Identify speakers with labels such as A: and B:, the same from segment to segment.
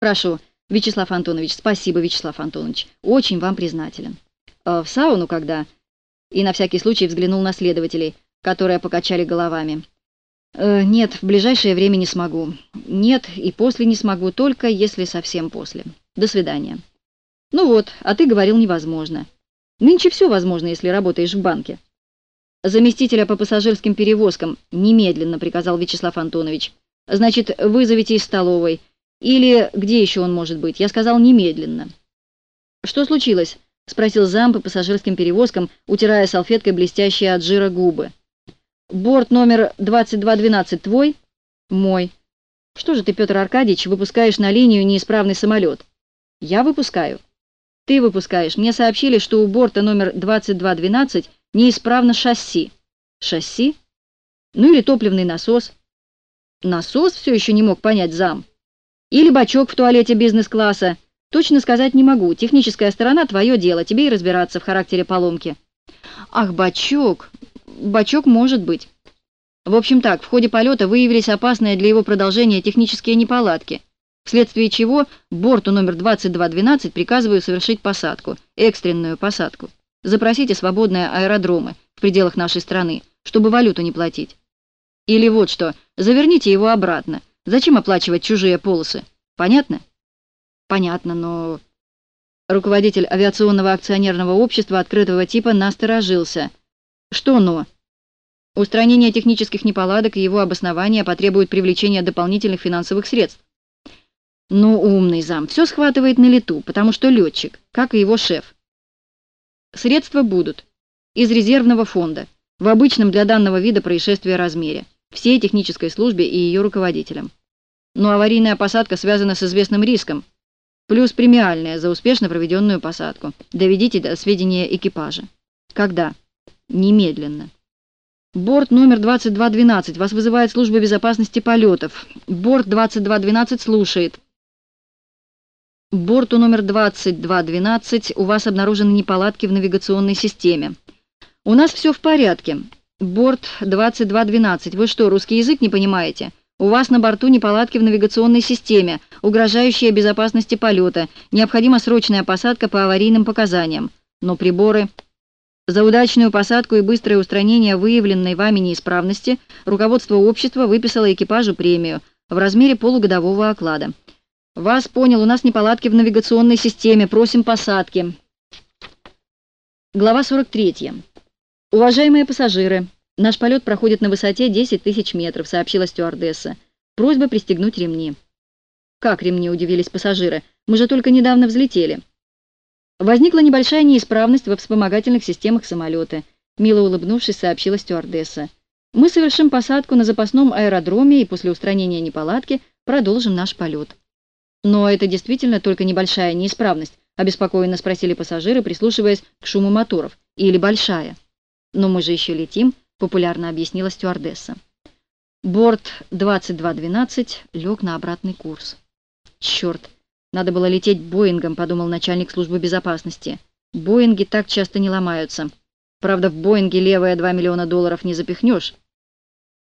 A: Прошу, Вячеслав Антонович, спасибо, Вячеслав Антонович. Очень вам признателен. А в сауну когда? И на всякий случай взглянул на следователей, которые покачали головами. Э, нет, в ближайшее время не смогу. Нет, и после не смогу, только если совсем после. До свидания. Ну вот, а ты говорил невозможно. Нынче все возможно, если работаешь в банке. Заместителя по пассажирским перевозкам немедленно приказал Вячеслав Антонович. Значит, вызовите из столовой. Или где еще он может быть? Я сказал немедленно. Что случилось? Спросил зам по пассажирским перевозкам, утирая салфеткой блестящие от жира губы. Борт номер 2212 твой? Мой. Что же ты, Петр Аркадьевич, выпускаешь на линию неисправный самолет? Я выпускаю. Ты выпускаешь. Мне сообщили, что у борта номер 2212 неисправно шасси. Шасси? Ну или топливный насос. Насос все еще не мог понять зам. Или бачок в туалете бизнес-класса. Точно сказать не могу. Техническая сторона — твое дело, тебе и разбираться в характере поломки. Ах, бачок. Бачок может быть. В общем так, в ходе полета выявились опасные для его продолжения технические неполадки, вследствие чего борту номер 2212 приказываю совершить посадку, экстренную посадку. Запросите свободные аэродромы в пределах нашей страны, чтобы валюту не платить. Или вот что, заверните его обратно. Зачем оплачивать чужие полосы? Понятно? Понятно, но... Руководитель авиационного акционерного общества открытого типа насторожился. Что «но»? Устранение технических неполадок и его обоснования потребует привлечения дополнительных финансовых средств. Ну, умный зам, все схватывает на лету, потому что летчик, как и его шеф. Средства будут. Из резервного фонда, в обычном для данного вида происшествия размере, всей технической службе и ее руководителям. Но аварийная посадка связана с известным риском, плюс премиальная за успешно проведенную посадку. Доведите до сведения экипажа. Когда? Немедленно. Борт номер 2212. Вас вызывает служба безопасности полетов. Борт 2212 слушает. Борту номер 2212 у вас обнаружены неполадки в навигационной системе. У нас все в порядке. Борт 2212. Вы что, русский язык не понимаете? У вас на борту неполадки в навигационной системе, угрожающие безопасности полета. Необходима срочная посадка по аварийным показаниям. Но приборы... За удачную посадку и быстрое устранение выявленной вами неисправности руководство общества выписало экипажу премию в размере полугодового оклада. «Вас понял, у нас неполадки в навигационной системе, просим посадки». Глава 43. «Уважаемые пассажиры, наш полет проходит на высоте 10 тысяч метров», сообщила стюардесса. «Просьба пристегнуть ремни». «Как ремни?» – удивились пассажиры. «Мы же только недавно взлетели». Возникла небольшая неисправность во вспомогательных системах самолета. Мило улыбнувшись, сообщила стюардесса. «Мы совершим посадку на запасном аэродроме и после устранения неполадки продолжим наш полет». «Но это действительно только небольшая неисправность?» — обеспокоенно спросили пассажиры, прислушиваясь к шуму моторов. «Или большая?» «Но мы же еще летим», — популярно объяснила стюардесса. Борт 2212 лег на обратный курс. «Черт, надо было лететь Боингом», — подумал начальник службы безопасности. «Боинги так часто не ломаются. Правда, в Боинге левые 2 миллиона долларов не запихнешь».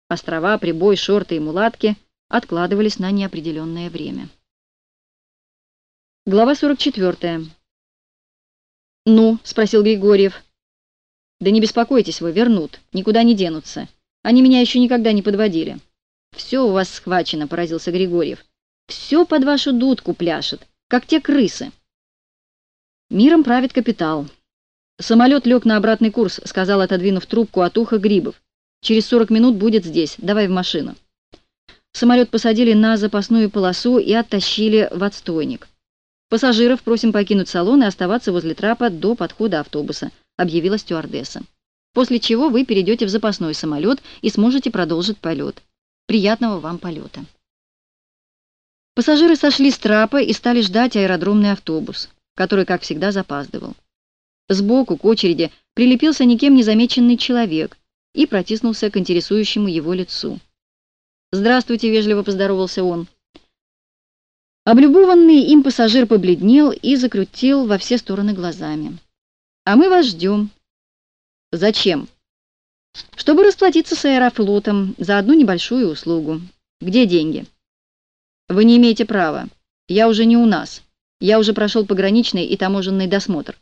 A: Острова, прибой, шорты и мулатки откладывались на неопределенное время. Глава 44. «Ну?» — спросил Григорьев. «Да не беспокойтесь вы, вернут, никуда не денутся. Они меня еще никогда не подводили». «Все у вас схвачено», — поразился Григорьев. «Все под вашу дудку пляшет, как те крысы». «Миром правит капитал». «Самолет лег на обратный курс», — сказал, отодвинув трубку от уха Грибов. «Через сорок минут будет здесь. Давай в машину». Самолет посадили на запасную полосу и оттащили в отстойник. «Пассажиров просим покинуть салон и оставаться возле трапа до подхода автобуса», объявила стюардесса. «После чего вы перейдете в запасной самолет и сможете продолжить полет. Приятного вам полета». Пассажиры сошли с трапа и стали ждать аэродромный автобус, который, как всегда, запаздывал. Сбоку, к очереди, прилепился никем не замеченный человек и протиснулся к интересующему его лицу. «Здравствуйте», — вежливо поздоровался он. Облюбованный им пассажир побледнел и закрутил во все стороны глазами. «А мы вас ждем». «Зачем?» «Чтобы расплатиться с аэрофлотом за одну небольшую услугу. Где деньги?» «Вы не имеете права. Я уже не у нас. Я уже прошел пограничный и таможенный досмотр.